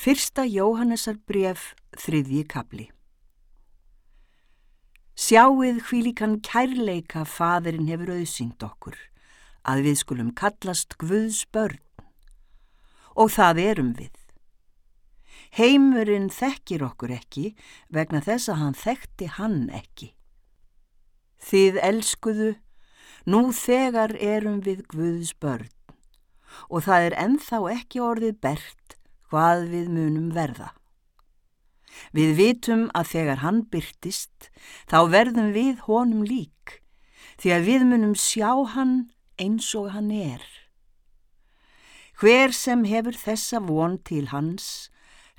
Fyrsta Jóhannesar bref, þriðji kabli. Sjáið hvílíkan kærleika faðurinn hefur auðsýnd okkur, að við skulum kallast Guðs börn. Og það erum við. Heimurinn þekkir okkur ekki vegna þess að hann þekkti hann ekki. Þið elskuðu, nú þegar erum við Guðs börn og það er enþá ekki orðið bert hvað við munum verða. Við vitum að þegar hann byrtist, þá verðum við honum lík, því að við munum sjá hann eins og hann er. Hver sem hefur þessa von til hans,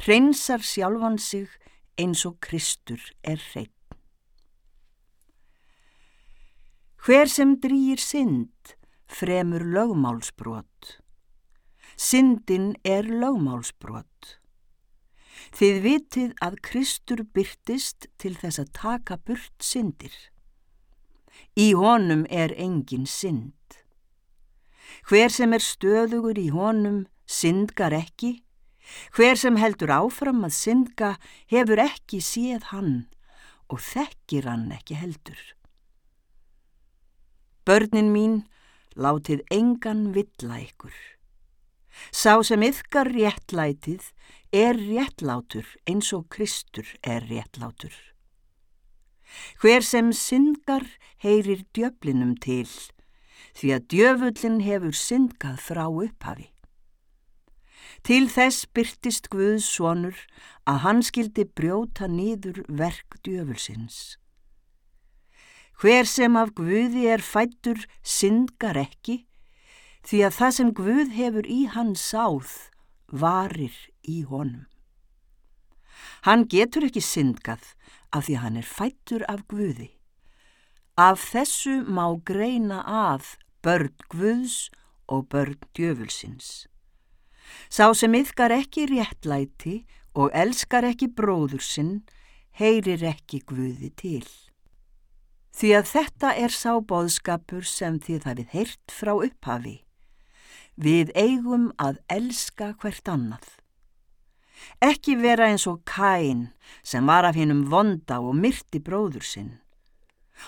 hreinsar sjálfan sig eins og Kristur er hreinn. Hver sem drýir synd, fremur lögmálsbrot. Syndin er lögmálsbrot. Þið vitið að Kristur byrtist til þess að taka burt syndir. Í honum er engin synd. Hver sem er stöðugur í honum syndgar ekki, hver sem heldur áfram að syndga hefur ekki séð hann og þekkir hann ekki heldur. Börnin mín, látið engan villa ykkur. Sá sem yfkar réttlætið er réttlátur eins og Kristur er réttlátur. Hver sem syngar heyrir djöflinum til, því að djöfullin hefur syngað frá upphafi. Til þess byrtist Guðs sonur að hann skildi brjóta nýður verk djöfulsins. Hver sem af Guði er fættur syngar ekki, því að það sem Guð hefur í hann sáð varir í honum. Hann getur ekki syndgað af því hann er fættur af Guði. Af þessu má greina að börn Guðs og börn djöfulsins. Sá sem yfkar ekki réttlæti og elskar ekki bróður sinn, heyrir ekki Guði til. Því að þetta er sá bóðskapur sem þið hafið heyrt frá upphafi. Við eigum að elska hvert annað. Ekki vera eins og Kain sem var af hennum vonda og myrti bróður sinn.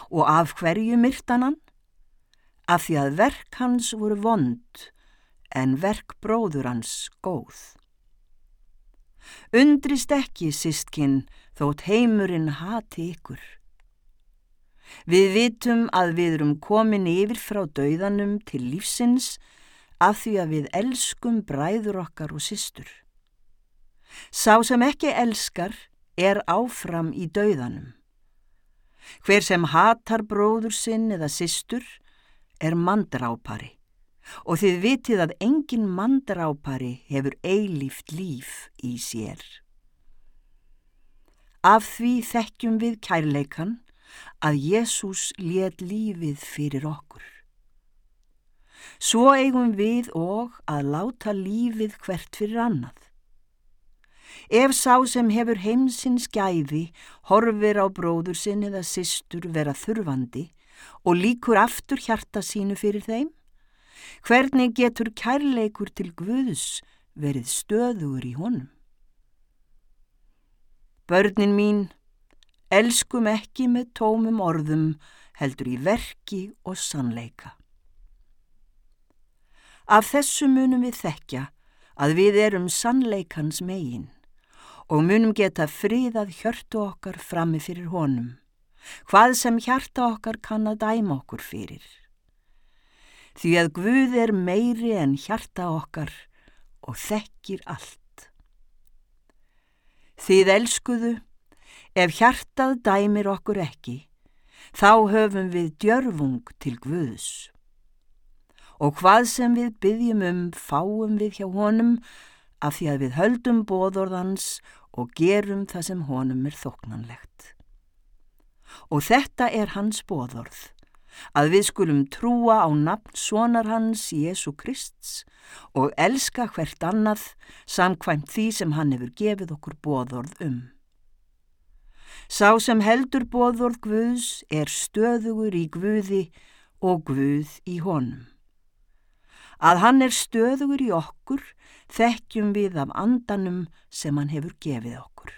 Og af hverju myrtan hann? Af því að verk hans voru vond en verk bróður hans góð. Undrist ekki, sístkinn, þótt heimurinn hati ykkur. Við vitum að við erum komin yfir frá dauðanum til lífsins af því að við elskum bræður okkar og systur. Sá sem ekki elskar er áfram í dauðanum. Hver sem hatar bróður sinn eða systur er mandrápari og þið vitið að engin mandrápari hefur eilíft líf í sér. Af því þekkjum við kærleikan að Jésús let lífið fyrir okkur. Svo eigum við og að láta lífið hvert fyrir annað. Ef sá sem hefur heimsins gæði horfir á bróður sinn eða systur vera þurfandi og líkur aftur hjarta sínu fyrir þeim, hvernig getur kærleikur til Guðs verið stöður í honum? Börnin mín, elskum ekki með tómum orðum heldur í verki og sannleika. Af þessu munum við þekkja að við erum sannleikans megin og munum geta fríðað hjörtu okkar frammi fyrir honum, hvað sem hjarta okkar kann að dæma okkur fyrir. Því að Guð er meiri en hjarta okkar og þekkir allt. Þið elskuðu, ef hjartað dæmir okkur ekki, þá höfum við djörfung til Guðs og hvað sem við byggjum um fáum við hjá honum af því að við höldum bóðorðans og gerum það sem honum er þoknanlegt. Og þetta er hans bóðorð, að við skulum trúa á nafn sonar hans Jésu Krists og elska hvert annað samkvæmt því sem hann hefur gefið okkur bóðorð um. Sá sem heldur bóðorð Guðs er stöðugur í Guði og Guð í honum. Að hann er stöðugur í okkur þekkjum við af andanum sem hann hefur gefið okkur.